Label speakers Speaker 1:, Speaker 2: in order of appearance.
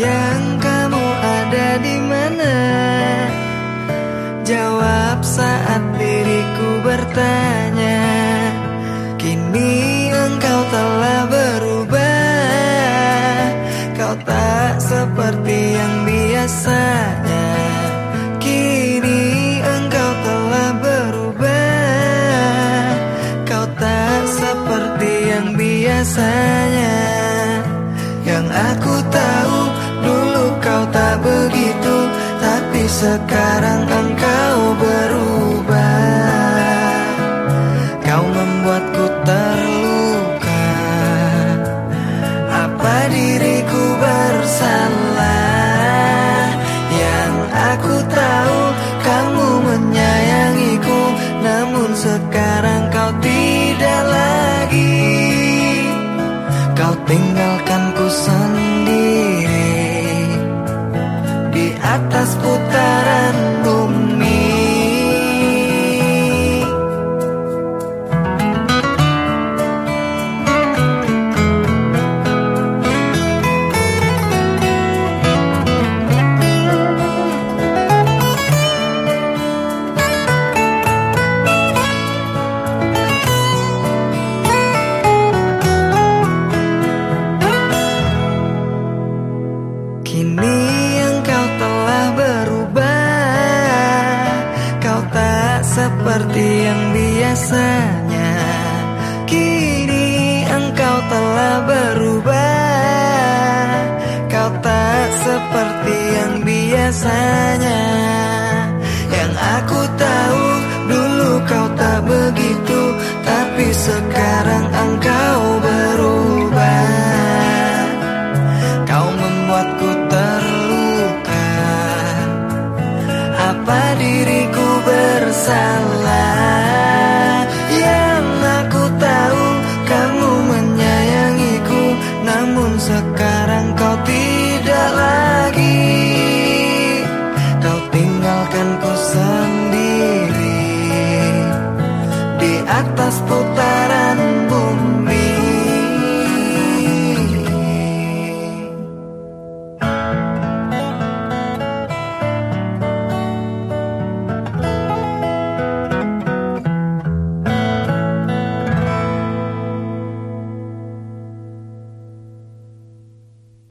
Speaker 1: Yang kamu ada di mana? Jawab saat diriku bertanya. Kini engkau telah berubah. Kau tak seperti yang biasanya. Kini engkau telah berubah. Kau tak seperti yang biasanya. Sekarang engkau berubah. Kau membuatku terluka. Apa diriku bersalah? Yang aku tahu kamu menyayangiku. Namun sekarang kau tidak lagi. Kau tinggalkanku sendiri. Di atas putaran Kini engkau telah berubah. Kau tak seperti yang biasanya. Kini engkau telah berubah. Kau tak seperti yang biasanya tinggalkanku